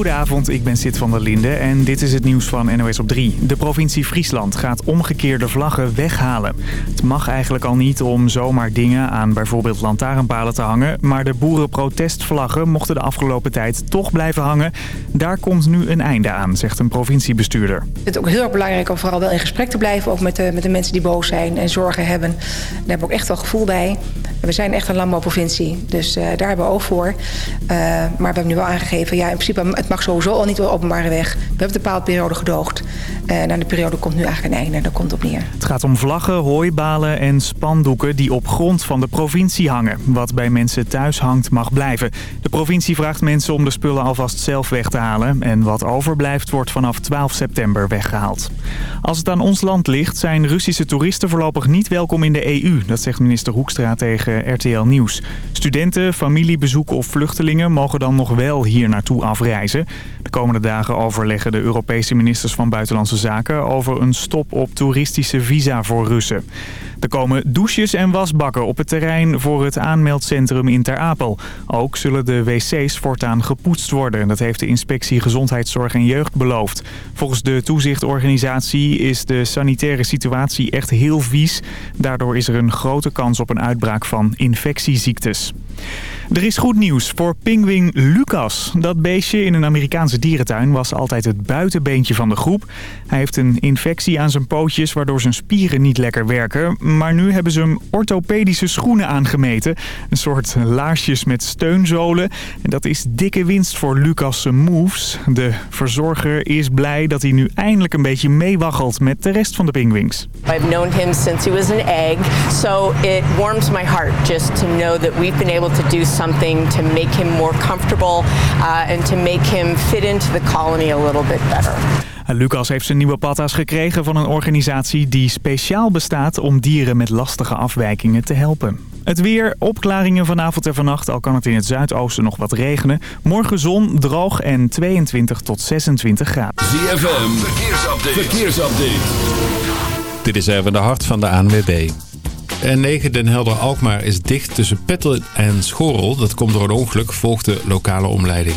Goedenavond, ik ben Sid van der Linde en dit is het nieuws van NOS op 3. De provincie Friesland gaat omgekeerde vlaggen weghalen. Het mag eigenlijk al niet om zomaar dingen aan bijvoorbeeld lantaarnpalen te hangen... maar de boerenprotestvlaggen mochten de afgelopen tijd toch blijven hangen. Daar komt nu een einde aan, zegt een provinciebestuurder. Ik het ook heel erg belangrijk om vooral wel in gesprek te blijven... ook met de, met de mensen die boos zijn en zorgen hebben. Daar hebben we ook echt wel gevoel bij. We zijn echt een landbouwprovincie, dus uh, daar hebben we ook voor. Uh, maar we hebben nu wel aangegeven, ja, in principe, het mag sowieso al niet op openbare weg. We hebben de bepaalde periode gedoogd. Uh, nou, de periode komt nu eigenlijk een einde en daar komt op neer. Het gaat om vlaggen, hooibalen en spandoeken die op grond van de provincie hangen. Wat bij mensen thuis hangt mag blijven. De provincie vraagt mensen om de spullen alvast zelf weg te halen. En wat overblijft wordt vanaf 12 september weggehaald. Als het aan ons land ligt zijn Russische toeristen voorlopig niet welkom in de EU. Dat zegt minister Hoekstra tegen RTL Nieuws. Studenten, familiebezoeken of vluchtelingen mogen dan nog wel hier naartoe afreizen. De komende dagen overleggen de Europese ministers van Buitenlandse Zaken over een stop op toeristische visa voor Russen. Er komen douches en wasbakken op het terrein voor het aanmeldcentrum in Ter Apel. Ook zullen de wc's voortaan gepoetst worden. Dat heeft de inspectie Gezondheidszorg en Jeugd beloofd. Volgens de toezichtorganisatie is de sanitaire situatie echt heel vies. Daardoor is er een grote kans op een uitbraak van infectieziektes. Er is goed nieuws voor pinguïn Lucas. Dat beestje in een Amerikaanse dierentuin was altijd het buitenbeentje van de groep. Hij heeft een infectie aan zijn pootjes waardoor zijn spieren niet lekker werken. Maar nu hebben ze hem orthopedische schoenen aangemeten. Een soort laarsjes met steunzolen. En dat is dikke winst voor Lucas' moves. De verzorger is blij dat hij nu eindelijk een beetje meewaggelt met de rest van de pinguïns. I've known him since he was an egg. So it warms my heart just to know that we've been able to do something to make him more comfortable uh, and to make him fit into the colony a little bit better. Lucas heeft zijn nieuwe patta's gekregen van een organisatie die speciaal bestaat om dieren met lastige afwijkingen te helpen. Het weer, opklaringen vanavond en vannacht, al kan het in het zuidoosten nog wat regenen. Morgen zon, droog en 22 tot 26 graden. ZFM, verkeersupdate. verkeersupdate. Dit is even de hart van de ANWB. N9 Den Helder-Alkmaar is dicht tussen Pettel en Schorel. Dat komt door een ongeluk, volgt de lokale omleiding.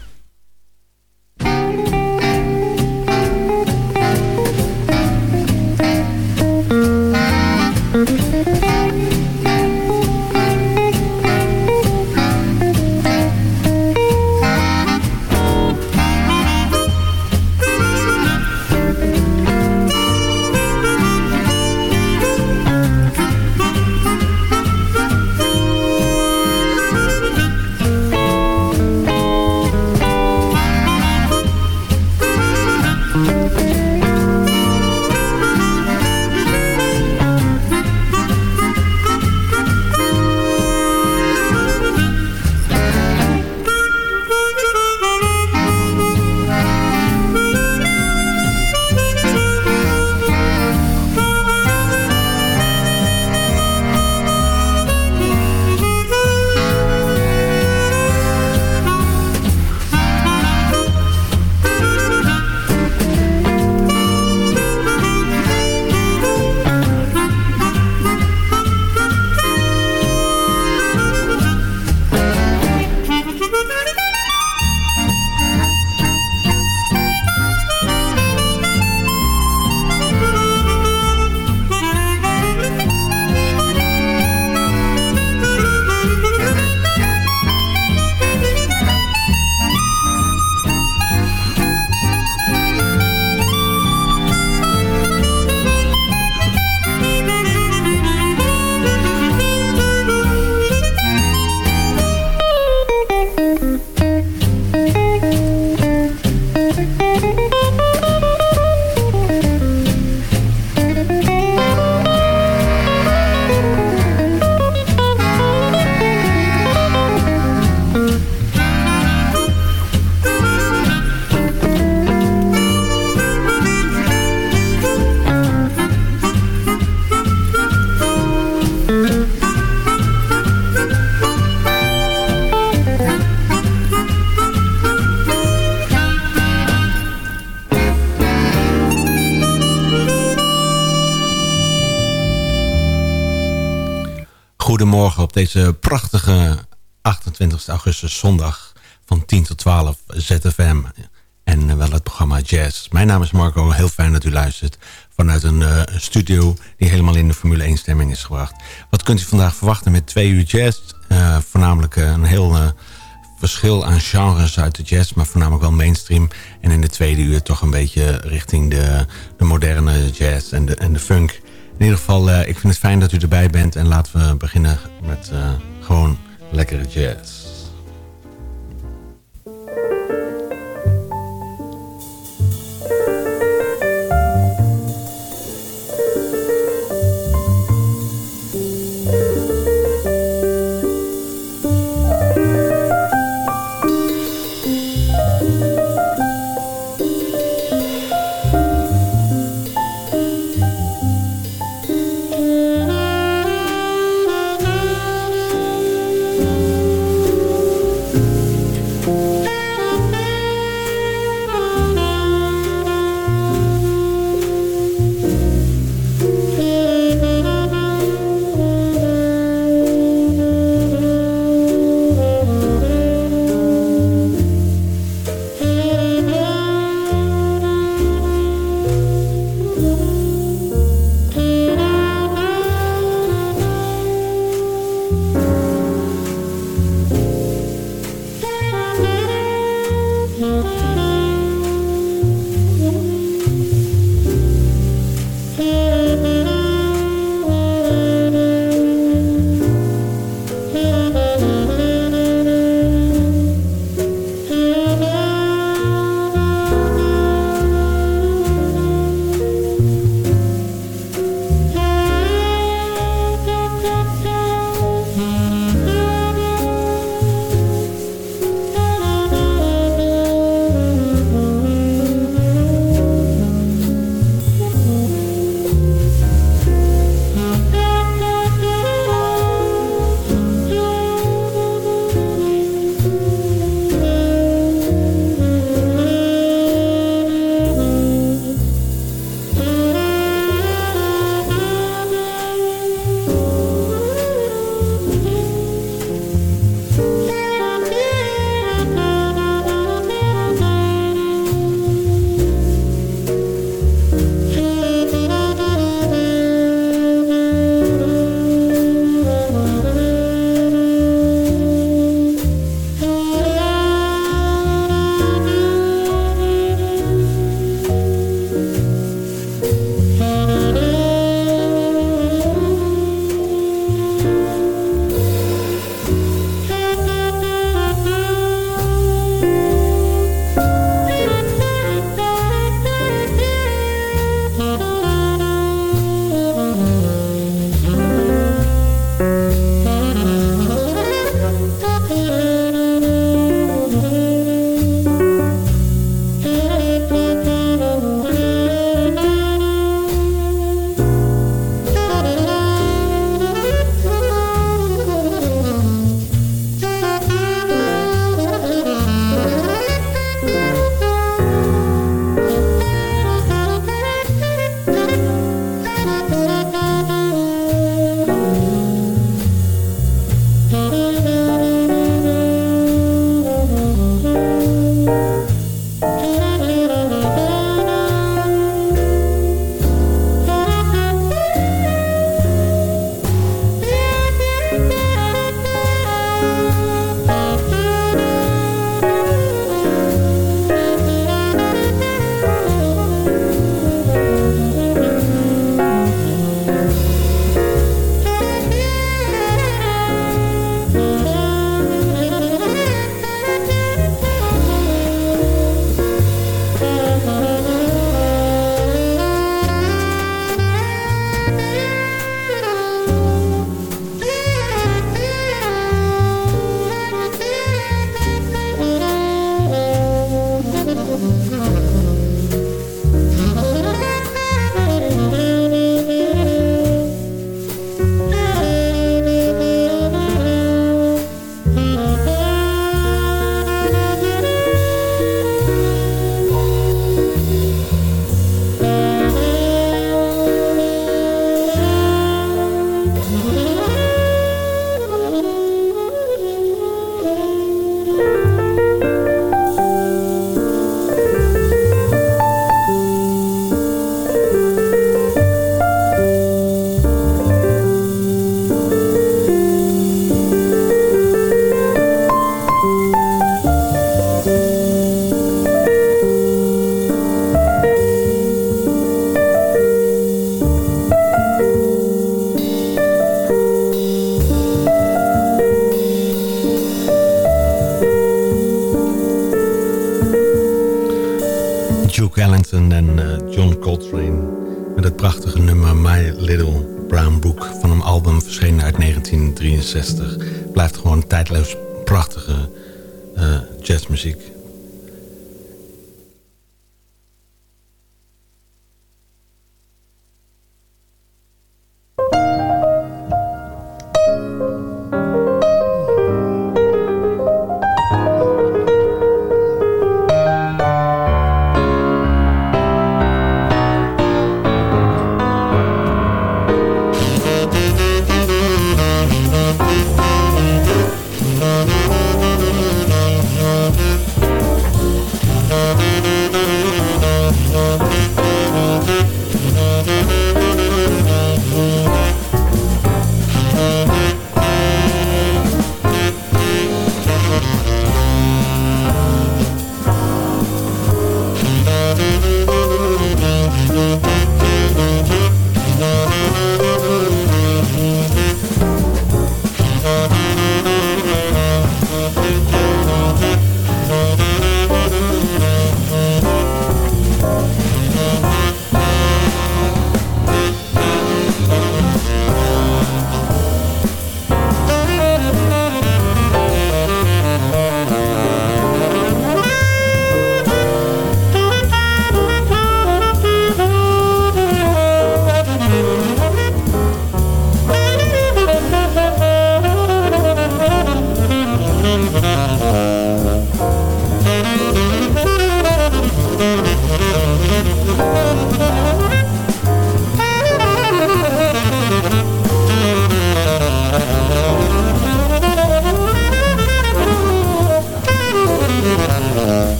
Deze prachtige 28 augustus zondag van 10 tot 12 ZFM. En wel het programma Jazz. Mijn naam is Marco, heel fijn dat u luistert vanuit een uh, studio die helemaal in de Formule 1 stemming is gebracht. Wat kunt u vandaag verwachten met twee uur jazz? Voornamelijk een heel verschil aan genres uit de jazz, maar voornamelijk wel mainstream. En in de tweede uur toch een beetje richting de, de moderne jazz en de, en de funk. In ieder geval, uh, ik vind het fijn dat u erbij bent. En laten we beginnen met uh, gewoon lekkere jazz.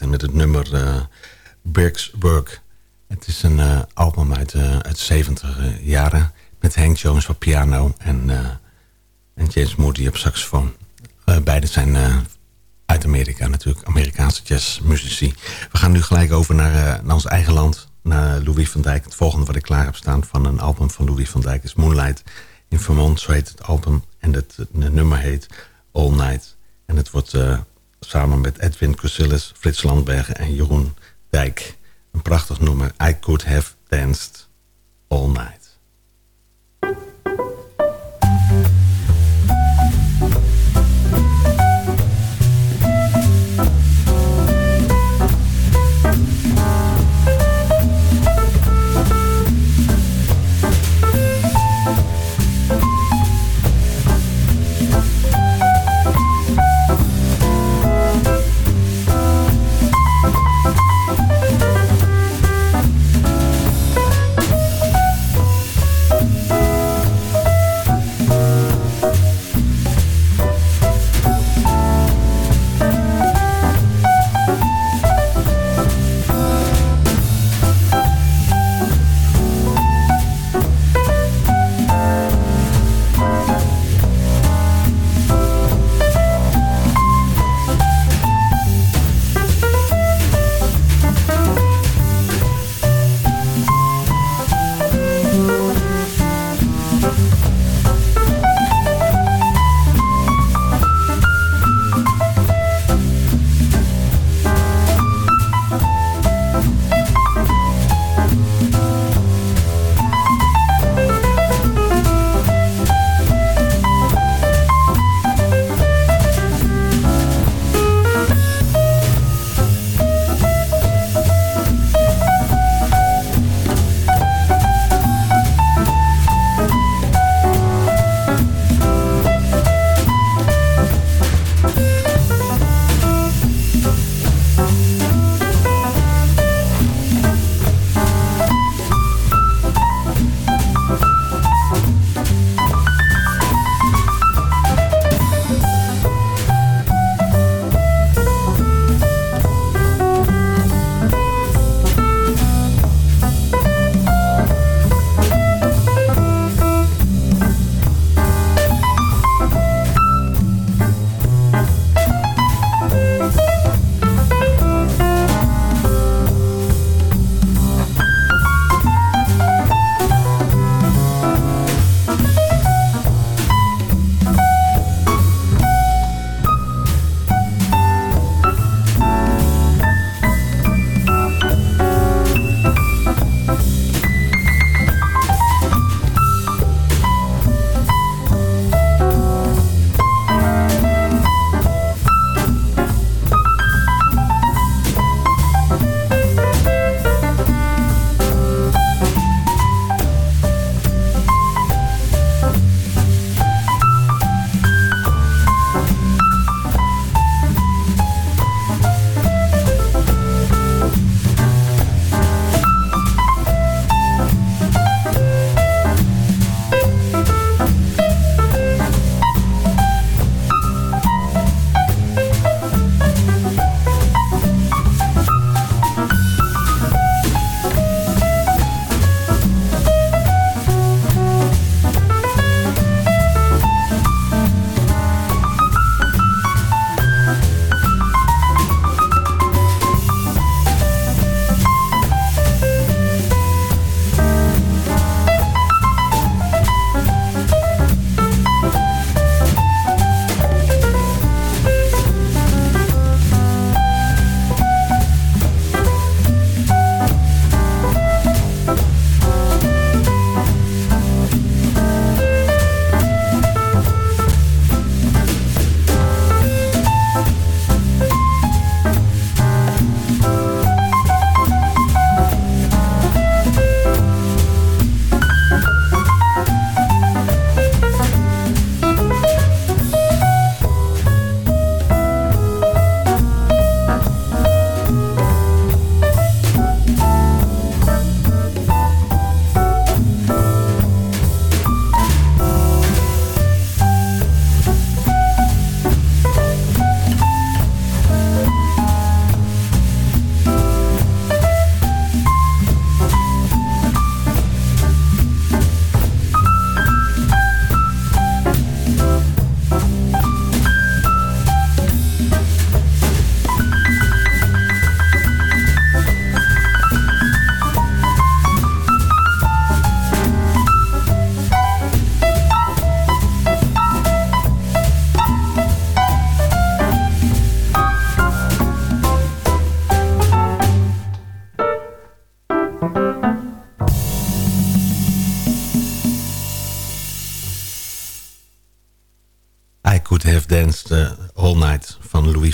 En met het nummer Birksburg. Het is een album uit, uit 70 jaren met Hank Jones op piano en, en James Moody op saxofoon. beide zijn uit Amerika natuurlijk, Amerikaanse jazzmuzici. We gaan nu gelijk over naar, naar ons eigen land, naar Louis van Dijk. Het volgende wat ik klaar heb staan van een album van Louis van Dijk is Moonlight in Vermont, zo heet het album. En het, het nummer heet All Night. En het wordt uh, samen met Edwin Crusillis, Frits Landbergen en Jeroen Dijk. Een prachtig nummer. I Could Have Danced All Night.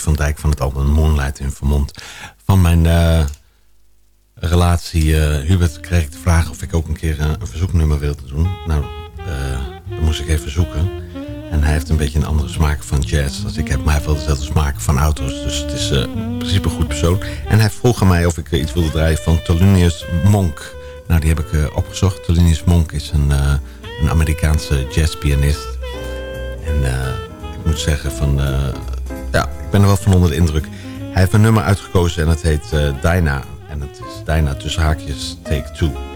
Van Dijk van het album Moonlight in Vermont. Van mijn uh, relatie uh, Hubert kreeg ik de vraag of ik ook een keer een, verzoeknummer wilde doen. Nou, dan moest ik even zoeken. En hij heeft een beetje een andere smaak van jazz als ik heb. Maar hij heeft dezelfde smaak van auto's. Dus het is in principe een goed persoon. En hij vroeg aan mij of ik iets wilde draaien van Thelonious Monk. Nou, die heb ik opgezocht. Thelonious Monk is een, een Amerikaanse jazzpianist. En ik moet zeggen van... ik ben er wel van onder de indruk. Hij heeft een nummer uitgekozen en het heet uh, Dyna. En het is Dyna tussen haakjes Take Two.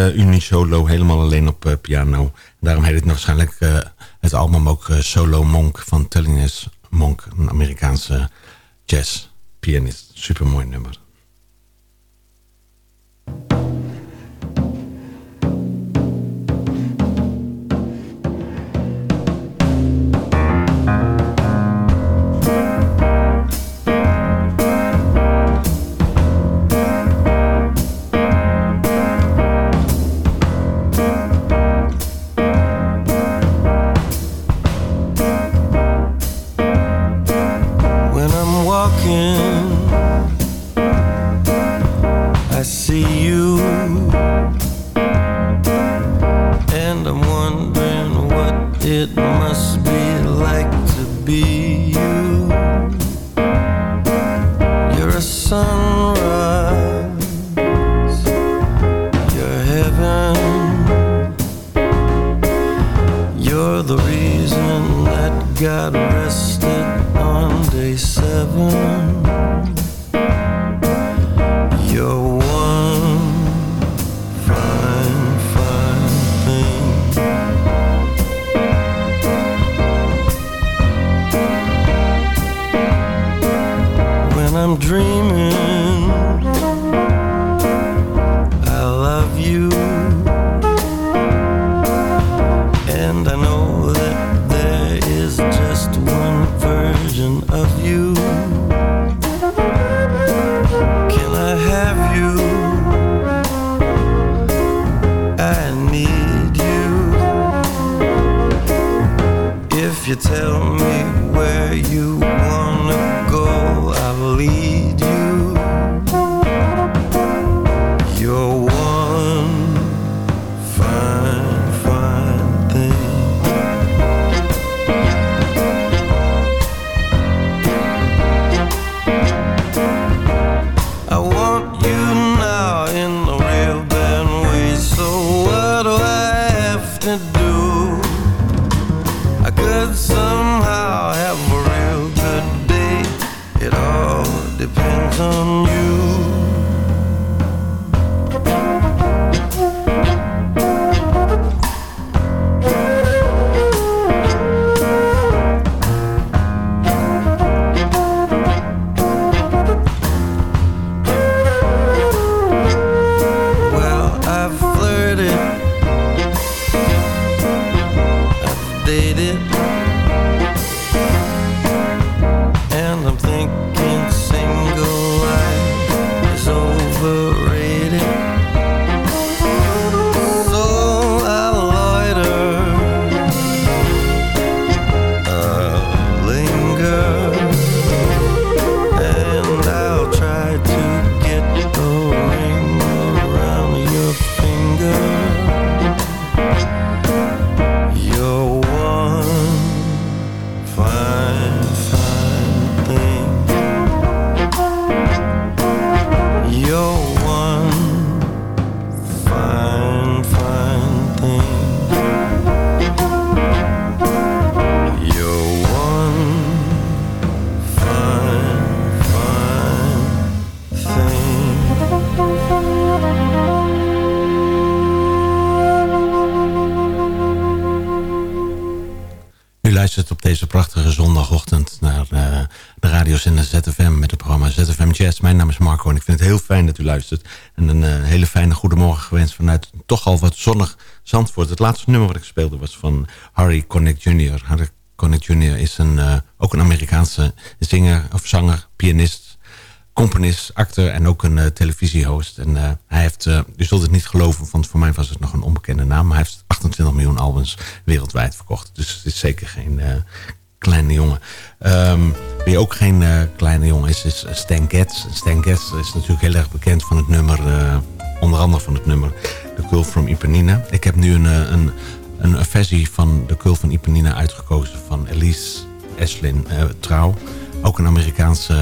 Uh, unisolo, helemaal alleen op uh, piano. Daarom heet het waarschijnlijk uh, het album ook Solo Monk van Thelonious Monk, een Amerikaanse jazzpianist. Super mooi nummer. You u luistert. En een uh, hele fijne goedemorgen gewenst vanuit toch al wat zonnig Zandvoort. Het laatste nummer wat ik speelde was van Harry Connick Jr. Harry Connick Jr. is een, uh, ook een Amerikaanse zinger of zanger, pianist, componist, acteur en ook een uh, televisiehost. En hij heeft, u zult het niet geloven, want voor mij was het nog een onbekende naam. Maar hij heeft 28 miljoen albums wereldwijd verkocht. Dus het is zeker geen kleine jongen. Um, wie ook geen uh, kleine jongen is, is Stan Getz. Stan Getz is natuurlijk heel erg bekend van het nummer, uh, onder andere van het nummer The Girl from Ipanina. Ik heb nu een, uh, een, een, versie van The Girl from Ipanina uitgekozen van Elise Eslin Trouw. Ook een Amerikaanse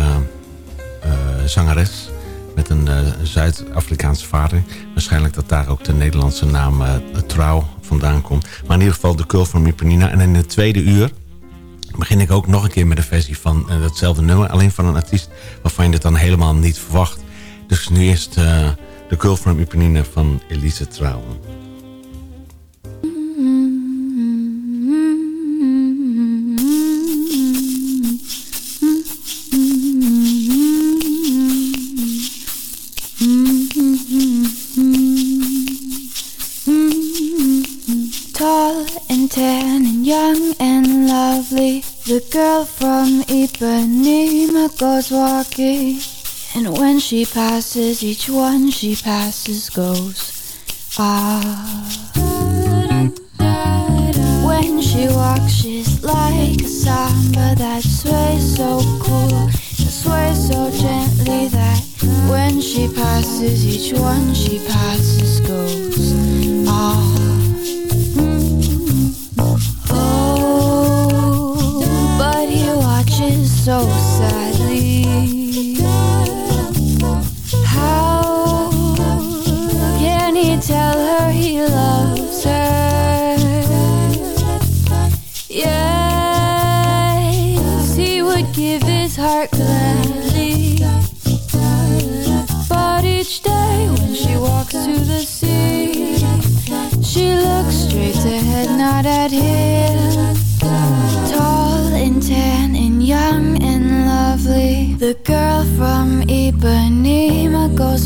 zangeres met een Zuid-Afrikaanse vader. Waarschijnlijk dat daar ook de Nederlandse naam Trouw vandaan komt. Maar in ieder geval The Girl from Ipanina. En in het tweede uur begin ik ook nog een keer met een versie van uh, datzelfde nummer. Alleen van een artiest waarvan je het dan helemaal niet verwacht. Dus nu eerst uh, de Girl from van Elise Trouwen. The girl from Ipanema goes walking And when she passes, each one she passes goes Ah When she walks, she's like a samba That sways so cool sways so gently That when she passes, each one she passes goes Ah so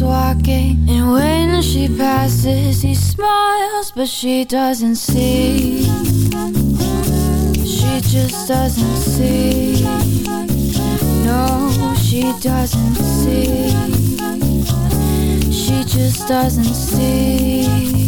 Walking, and when she passes, he smiles, but she doesn't see. She just doesn't see. No, she doesn't see. She just doesn't see.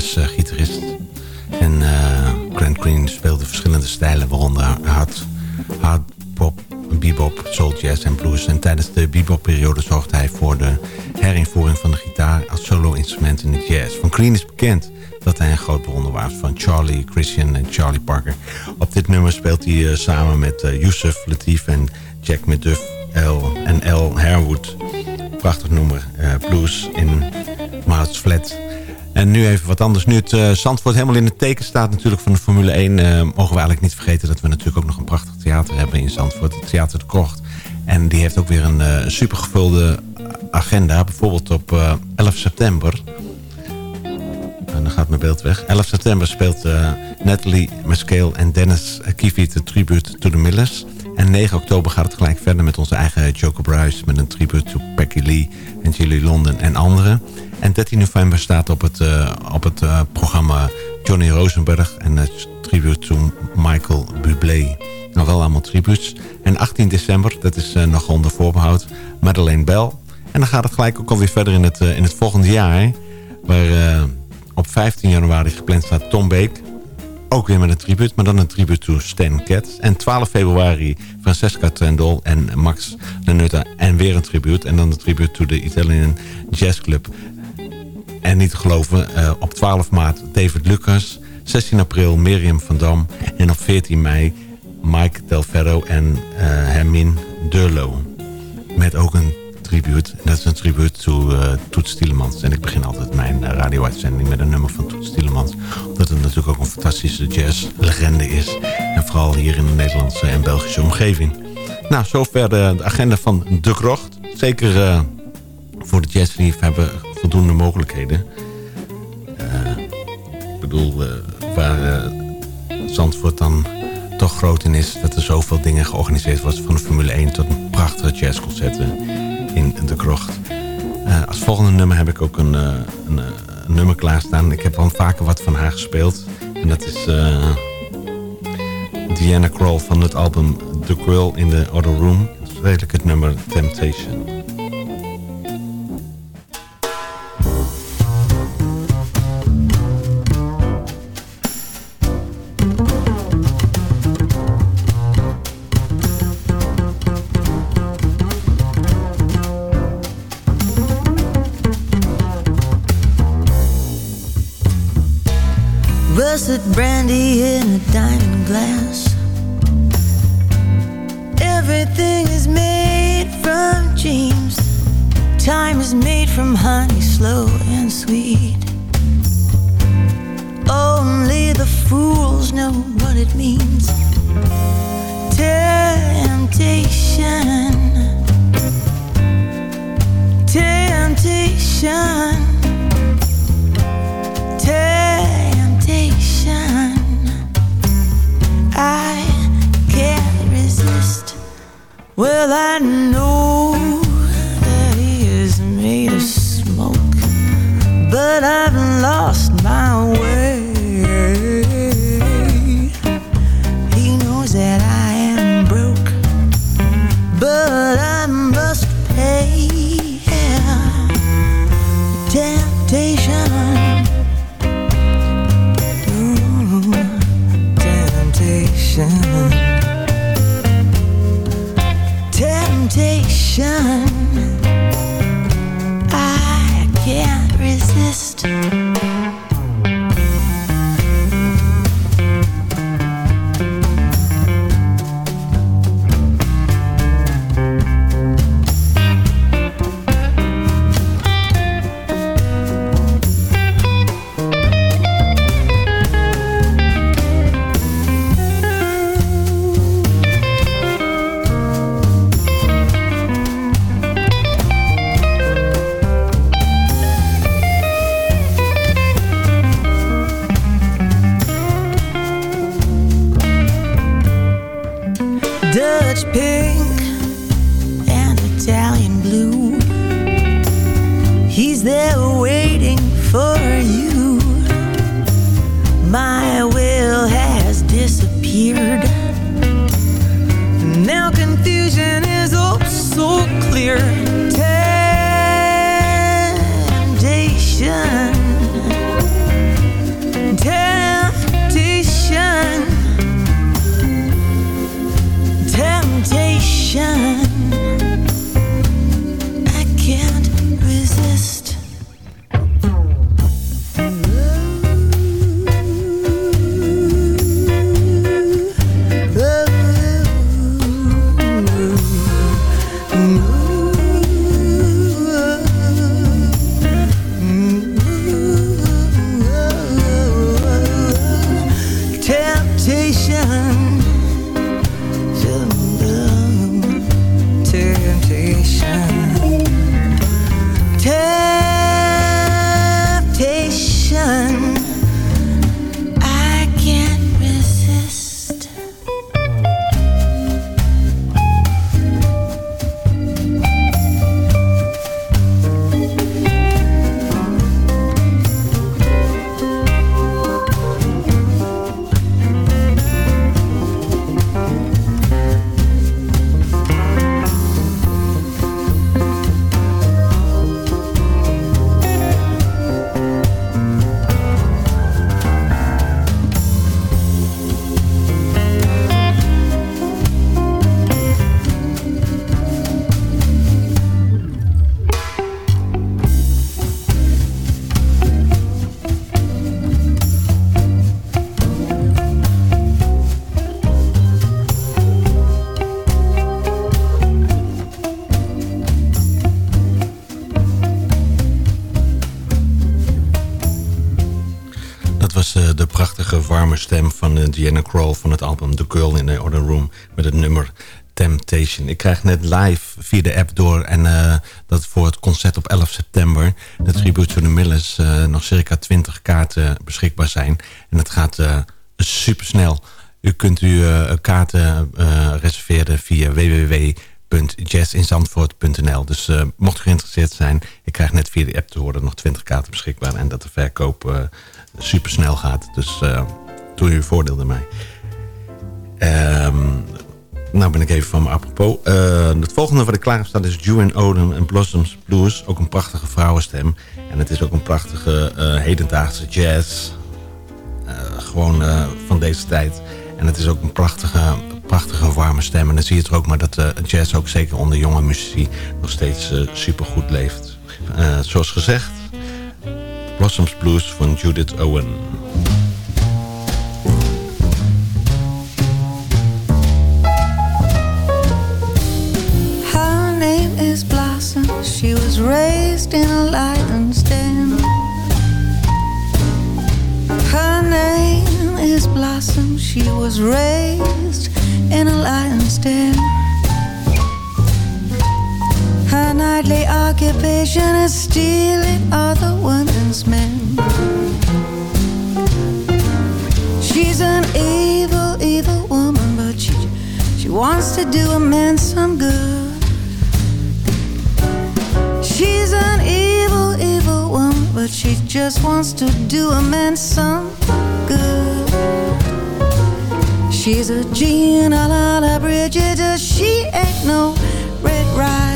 Jazzgitarist. en Grant Green speelde verschillende stijlen, waaronder hard, pop, bebop, soul jazz en blues. En tijdens de bebop-periode zorgde hij voor de herinvoering van de gitaar als solo-instrument in de jazz. Van Green is bekend dat hij een groot bewonder was van Charlie Christian en Charlie Parker. Op dit nummer speelt hij uh, samen met uh, Yusuf Latif en Jack McDuff L en L. Harewood. Prachtig nummer, blues in Maat's Flat. En nu even wat anders. Nu het uh, Zandvoort helemaal in het teken staat natuurlijk van de Formule 1... mogen we eigenlijk niet vergeten dat we natuurlijk ook nog een prachtig theater hebben in Zandvoort. Het Theater de Kocht. En die heeft ook weer een super gevulde agenda. Bijvoorbeeld op 11 september en dan gaat mijn beeld weg. 11 september speelt Natalie Mescale en Dennis Kiviet de tribute to the Millers. En 9 oktober gaat het gelijk verder met onze eigen Joker Bruce... met een tribute to Becky Lee en Julie London en anderen. En 13 november staat op het, uh, op het uh, programma Johnny Rosenberg... en het tribute to Michael Bublé. Nog wel allemaal tributes. En 18 december, dat is uh, nog onder voorbehoud, Madeleine Bell. En dan gaat het gelijk ook alweer verder in het, in het volgende jaar... waar op 15 januari gepland staat Tom Beek... Ook weer met een tribute, maar dan een tribute to Stan Cat. En 12 februari Francesca Trendol en Max Lanutta. En weer een tribute. En dan de tribute to the Italian Jazz Club. En niet te geloven, uh, op 12 maart David Lucas. 16 april Miriam van Dam. En op 14 mei Mike Del Ferro en uh, Hermine Durlo. Met ook een tribute. Dat is een tribute to uh, Toets. En ik begin altijd mijn radio-uitzending met een nummer van Toets Tielemans. Omdat het natuurlijk ook een fantastische jazz-legende is. En vooral hier in de Nederlandse en Belgische omgeving. Nou, zover de, agenda van De Krocht. Zeker voor de jazzliefhebber voldoende mogelijkheden. ik bedoel, waar Zandvoort dan toch groot in is... dat er zoveel dingen georganiseerd wordt... van de Formule 1 tot prachtige jazzconcerten in de krocht. Als volgende nummer heb ik ook een, een, een, nummer klaarstaan. Ik heb al vaker wat van haar gespeeld. En dat is Diana Krall van het album The Grill in the Other Room. Dat is redelijk het nummer Temptation. Temptation. Temptation. I can't resist. 天。Diana Krall van het album The Girl in the Other Room met het nummer Temptation. Ik krijg net live via de app door en uh, dat voor het concert op 11 september, de Tribute to the Millers, uh, nog circa 20 kaarten beschikbaar zijn. En het gaat super snel. U kunt u kaarten reserveren via www.jazzinzandvoort.nl. Dus mocht u geïnteresseerd zijn, ik krijg net via de app te horen nog 20 kaarten beschikbaar en dat de verkoop super snel gaat. Dus uh, doe je voordeel ermee. Um, nou ben ik even van me apropos. Uh, het volgende wat ik klaar heb staan is Juan Odom en Blossoms Blues. Ook een prachtige vrouwenstem. En het is ook een prachtige uh, hedendaagse jazz. gewoon van deze tijd. En het is ook een prachtige, prachtige warme stem. En dan zie je het ook maar dat jazz ook zeker onder jonge muzici nog steeds super goed leeft. zoals gezegd, Blossoms Blues van Judith Owen. She was raised in a lion's den. Her name is Blossom. She was raised in a lion's den. Her nightly occupation is stealing other women's men. She's an evil, evil woman, but she, she wants to do a man some good. She's an evil, evil woman, but she just wants to do a man some good. She's a Gina La La Bridget, uh, she ain't no Red Riding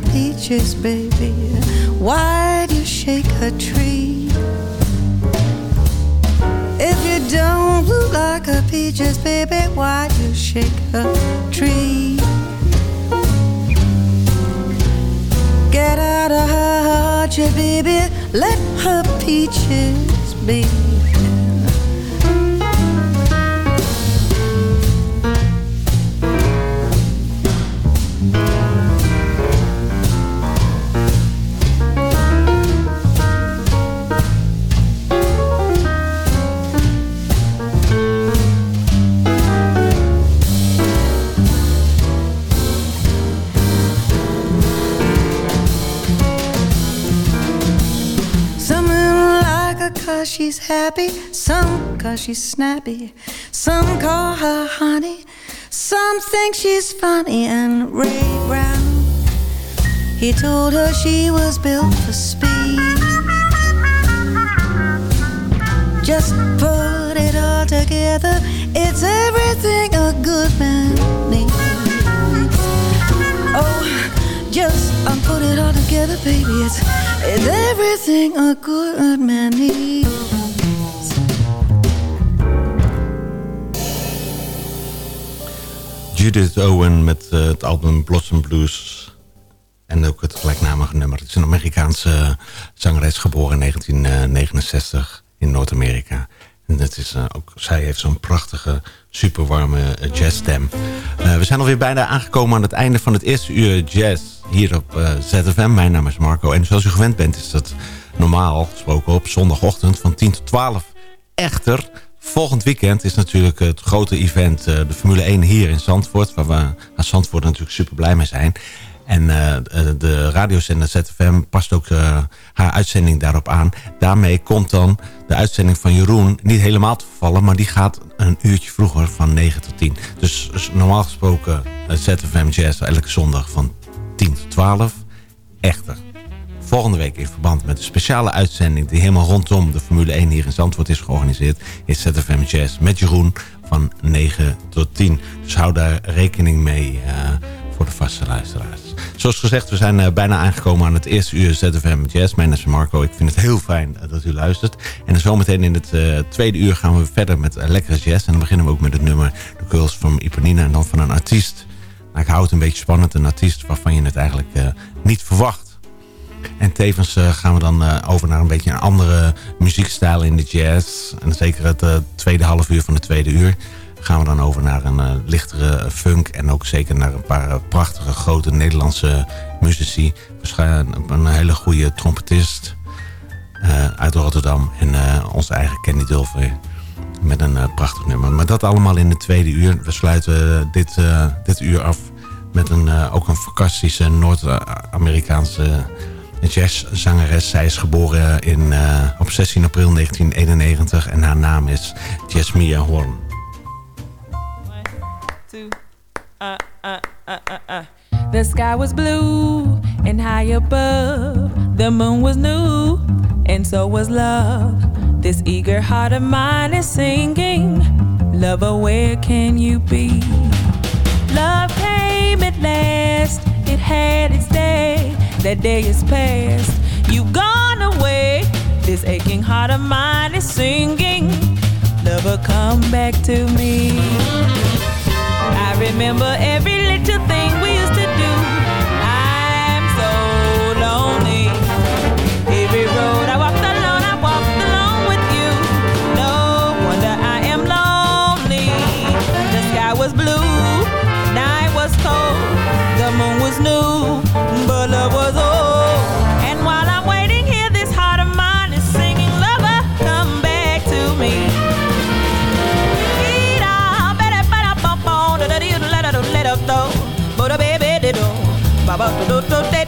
peaches, baby. Why'd you shake a tree? If you don't look like a peaches, baby, why'd you shake a tree? Get out of her heart, yeah, baby. Let her peaches be. Happy, some cause she's snappy, some call her honey, some think she's funny, and Ray Brown, he told her she was built for speed. Just put it all together, it's everything a good man needs. Oh, just um, put it all together, baby, it's, it's everything a good man needs. Judith Owen met uh, het album Blossom Blues. En ook het gelijknamige nummer. Het is een Amerikaanse zangeres geboren in 1969 in Noord-Amerika. En het is, uh, ook, zij heeft zo'n prachtige, superwarme uh, jazzstem. we zijn alweer bijna aangekomen aan het einde van het eerste uur jazz hier op ZFM. Mijn naam is Marco. En zoals u gewend bent is dat normaal gesproken op zondagochtend van 10 tot 12. Echter Volgend weekend is natuurlijk het grote event, uh, de Formule 1 hier in Zandvoort. Waar we aan Zandvoort natuurlijk super blij mee zijn. En de radiozender ZFM past ook haar uitzending daarop aan. Daarmee komt dan de uitzending van Jeroen niet helemaal te vervallen... maar die gaat een uurtje vroeger van 9 tot 10. Dus normaal gesproken ZFM Jazz elke zondag van 10 tot 12. Echter, volgende week in verband met de speciale uitzending... die helemaal rondom de Formule 1 hier in Zandvoort is georganiseerd... is ZFM Jazz met Jeroen van 9 tot 10. Dus hou daar rekening mee uh, voor de vaste luisteraars. Zoals gezegd, we zijn uh, bijna aangekomen aan het eerste uur ZFM Jazz. Mijn naam is Marco. Ik vind het heel fijn dat u luistert. En zometeen in het tweede uur gaan we verder met lekkere jazz. En dan beginnen we ook met het nummer The Girls from Ipanina. En dan van een artiest. Nou, ik hou het een beetje spannend. Een artiest waarvan je het eigenlijk niet verwacht. En tevens uh, gaan we dan uh, over naar een beetje een andere muziekstijl in de jazz. En zeker het uh, tweede half uur van de tweede uur gaan we dan over naar een lichtere funk. En ook zeker naar een paar prachtige grote Nederlandse muzici. Waarschijnlijk een hele goede trompetist uit Rotterdam. En onze eigen Kenny Dulfer met een prachtig nummer. Maar dat allemaal in de tweede uur. We sluiten dit, dit uur af met een, ook een fantastische Noord-Amerikaanse jazzzangeres. Zij is geboren in, uh, op 16 april 1991 en haar naam is Jasmia Horn. One, two, uh, uh. The sky was blue and high above. The moon was new and so was love. This eager heart of mine is singing. Lover, where can you be? Love came at last, it had its day that day is past. You've gone away. This aching heart of mine is singing. Never come back to me. I remember every little thing we used to do. I'm so lonely. Every road I walked alone, I walked alone with you. No wonder I am lonely. The sky was blue, night was cold, the moon was new do do do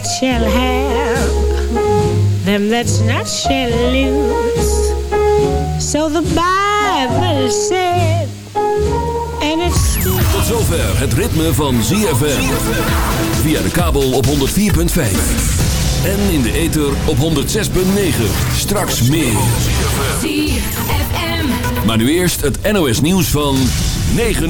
shall have them that's not shed loose. So the Bible said, and it's Tot zover het ritme van ZFM. Via de kabel op 104.5. En in de ether op 106.9. Straks meer. ZFM. Maar nu eerst het NOS nieuws van 9 uur.